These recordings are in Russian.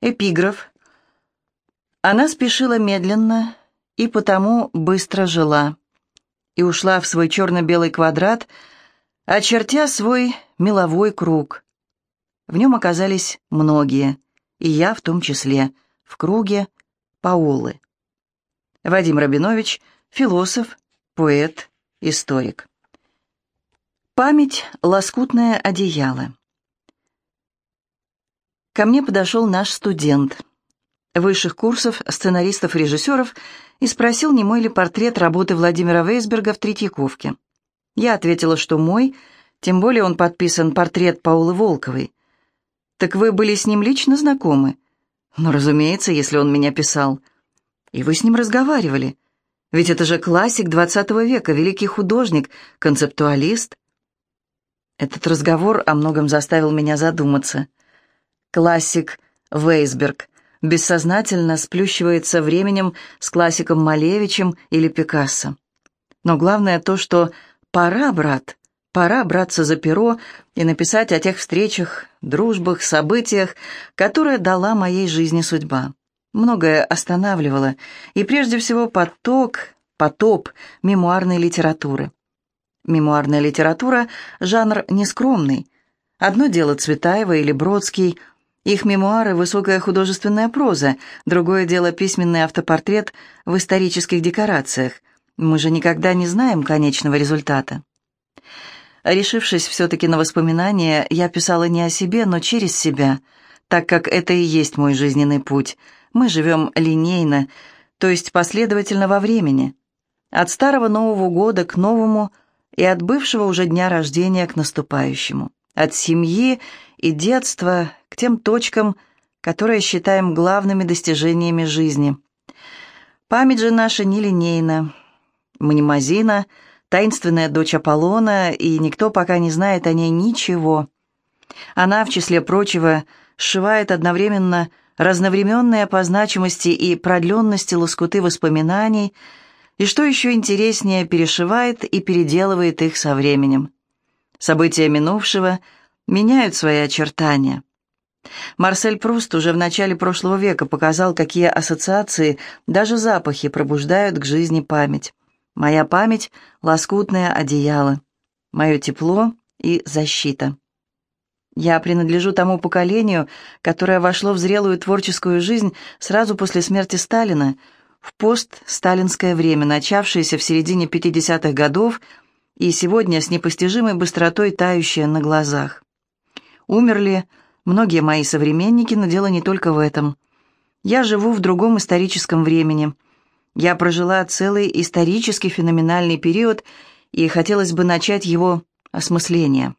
Эпиграф. Она спешила медленно и потому быстро жила. И ушла в свой черно-белый квадрат, очертя свой меловой круг. В нем оказались многие, и я в том числе, в круге Паолы. Вадим Рабинович, философ, поэт, историк. Память — лоскутное одеяло. Ко мне подошел наш студент высших курсов сценаристов и режиссеров и спросил, не мой ли портрет работы Владимира Вейсберга в Третьяковке. Я ответила, что мой, тем более он подписан портрет Паулы Волковой. «Так вы были с ним лично знакомы?» «Ну, разумеется, если он меня писал». «И вы с ним разговаривали? Ведь это же классик XX века, великий художник, концептуалист». Этот разговор о многом заставил меня задуматься классик Вейсберг, бессознательно сплющивается временем с классиком Малевичем или Пикассо. Но главное то, что пора, брат, пора браться за перо и написать о тех встречах, дружбах, событиях, которые дала моей жизни судьба. Многое останавливало, и прежде всего поток, потоп мемуарной литературы. Мемуарная литература – жанр нескромный. Одно дело Цветаева или Бродский – их мемуары – высокая художественная проза, другое дело – письменный автопортрет в исторических декорациях. Мы же никогда не знаем конечного результата. Решившись все-таки на воспоминания, я писала не о себе, но через себя, так как это и есть мой жизненный путь. Мы живем линейно, то есть последовательно во времени. От старого Нового года к новому и от бывшего уже дня рождения к наступающему. От семьи и детства к тем точкам, которые считаем главными достижениями жизни. Память же наша нелинейна. Мнемозина, таинственная дочь Аполлона, и никто пока не знает о ней ничего. Она, в числе прочего, сшивает одновременно разновременные по значимости и продленности лоскуты воспоминаний, и, что еще интереснее, перешивает и переделывает их со временем. События минувшего меняют свои очертания. Марсель Пруст уже в начале прошлого века показал, какие ассоциации, даже запахи пробуждают к жизни память. Моя память — лоскутное одеяло, мое тепло и защита. Я принадлежу тому поколению, которое вошло в зрелую творческую жизнь сразу после смерти Сталина, в постсталинское время, начавшееся в середине 50-х годов и сегодня с непостижимой быстротой тающее на глазах. Умерли многие мои современники, но дело не только в этом. Я живу в другом историческом времени. Я прожила целый исторический феноменальный период, и хотелось бы начать его осмысление.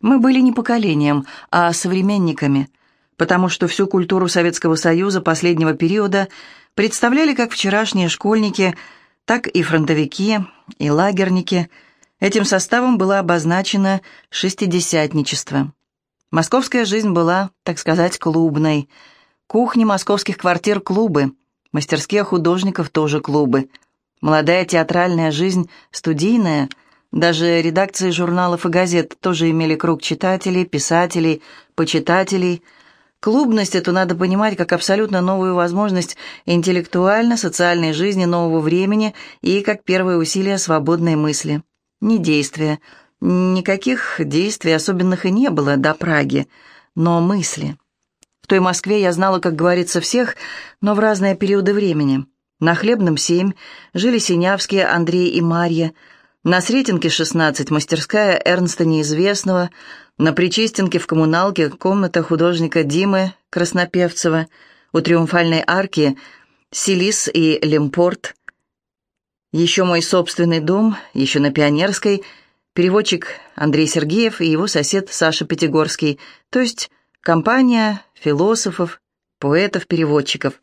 Мы были не поколением, а современниками, потому что всю культуру Советского Союза последнего периода представляли как вчерашние школьники, так и фронтовики, и лагерники – Этим составом было обозначено шестидесятничество. Московская жизнь была, так сказать, клубной. Кухни московских квартир – клубы, мастерские художников – тоже клубы. Молодая театральная жизнь – студийная. Даже редакции журналов и газет тоже имели круг читателей, писателей, почитателей. Клубность эту надо понимать как абсолютно новую возможность интеллектуально-социальной жизни нового времени и как первое усилие свободной мысли ни действия. Никаких действий особенных и не было до Праги, но мысли. В той Москве я знала, как говорится, всех, но в разные периоды времени. На Хлебном семь жили Синявские Андрей и Марья, на Сретенке 16 мастерская Эрнста Неизвестного, на Причистенке в коммуналке комната художника Димы Краснопевцева, у Триумфальной арки Селис и Лемпорт – еще мой собственный дом, еще на Пионерской, переводчик Андрей Сергеев и его сосед Саша Пятигорский, то есть компания философов, поэтов-переводчиков.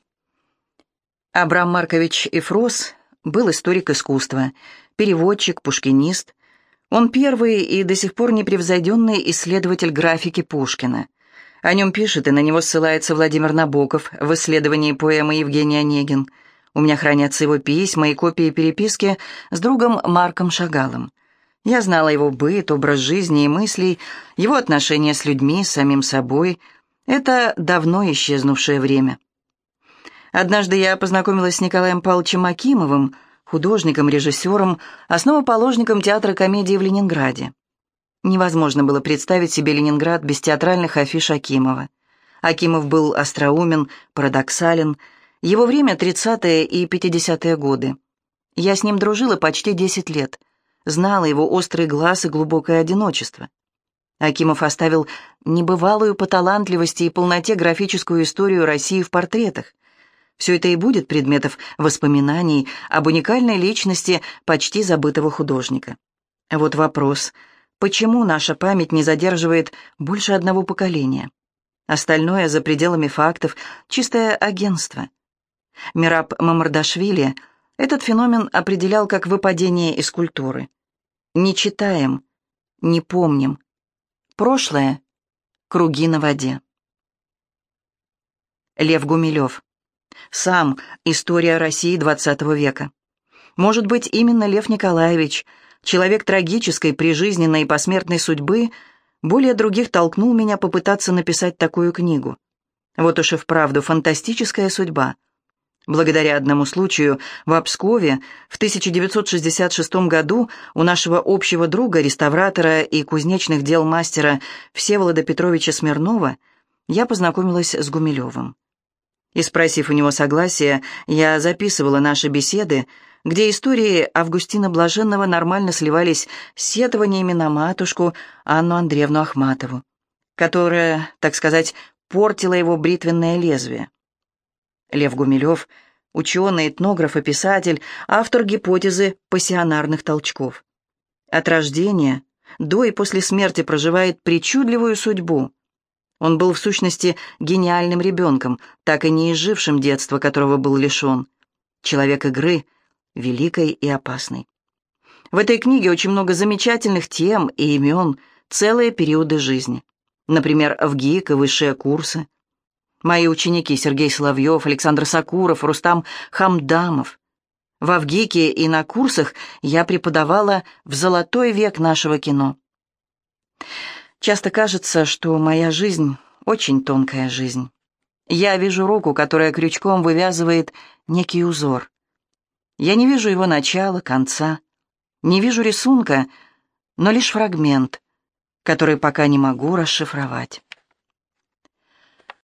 Абрам Маркович Эфрос был историк искусства, переводчик, пушкинист. Он первый и до сих пор непревзойденный исследователь графики Пушкина. О нем пишет и на него ссылается Владимир Набоков в исследовании поэмы Евгений Онегин – у меня хранятся его письма и копии переписки с другом Марком Шагалом. Я знала его быт, образ жизни и мыслей, его отношения с людьми, с самим собой. Это давно исчезнувшее время. Однажды я познакомилась с Николаем Павловичем Акимовым, художником, режиссером, основоположником театра комедии в Ленинграде. Невозможно было представить себе Ленинград без театральных афиш Акимова. Акимов был остроумен, парадоксален. Его время — 30-е и 50-е годы. Я с ним дружила почти 10 лет. Знала его острый глаз и глубокое одиночество. Акимов оставил небывалую по талантливости и полноте графическую историю России в портретах. Все это и будет предметов воспоминаний об уникальной личности почти забытого художника. Вот вопрос, почему наша память не задерживает больше одного поколения? Остальное за пределами фактов — чистое агентство. Мираб Мамардашвили этот феномен определял как выпадение из культуры. Не читаем, не помним, Прошлое — круги на воде. Лев Гумилев. Сам история России XX века. Может быть, именно Лев Николаевич, человек трагической, прижизненной и посмертной судьбы, более других толкнул меня попытаться написать такую книгу. Вот уж и вправду фантастическая судьба — Благодаря одному случаю в Обскове в 1966 году у нашего общего друга, реставратора и кузнечных дел мастера Всеволода Петровича Смирнова я познакомилась с Гумилевым. И спросив у него согласия, я записывала наши беседы, где истории Августина Блаженного нормально сливались с сетованиями на матушку Анну Андреевну Ахматову, которая, так сказать, портила его бритвенное лезвие. Лев Гумилев – ученый, этнограф и писатель, автор гипотезы пассионарных толчков. От рождения до и после смерти проживает причудливую судьбу. Он был в сущности гениальным ребенком, так и не изжившим детства, которого был лишен. Человек игры, великой и опасной. В этой книге очень много замечательных тем и имен, целые периоды жизни. Например, в ГИК и высшие курсы – Мои ученики Сергей Соловьев, Александр Сакуров, Рустам Хамдамов. В Авгике и на курсах я преподавала в золотой век нашего кино. Часто кажется, что моя жизнь — очень тонкая жизнь. Я вижу руку, которая крючком вывязывает некий узор. Я не вижу его начала, конца, не вижу рисунка, но лишь фрагмент, который пока не могу расшифровать.